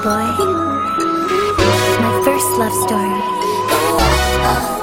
Boy. My first love story.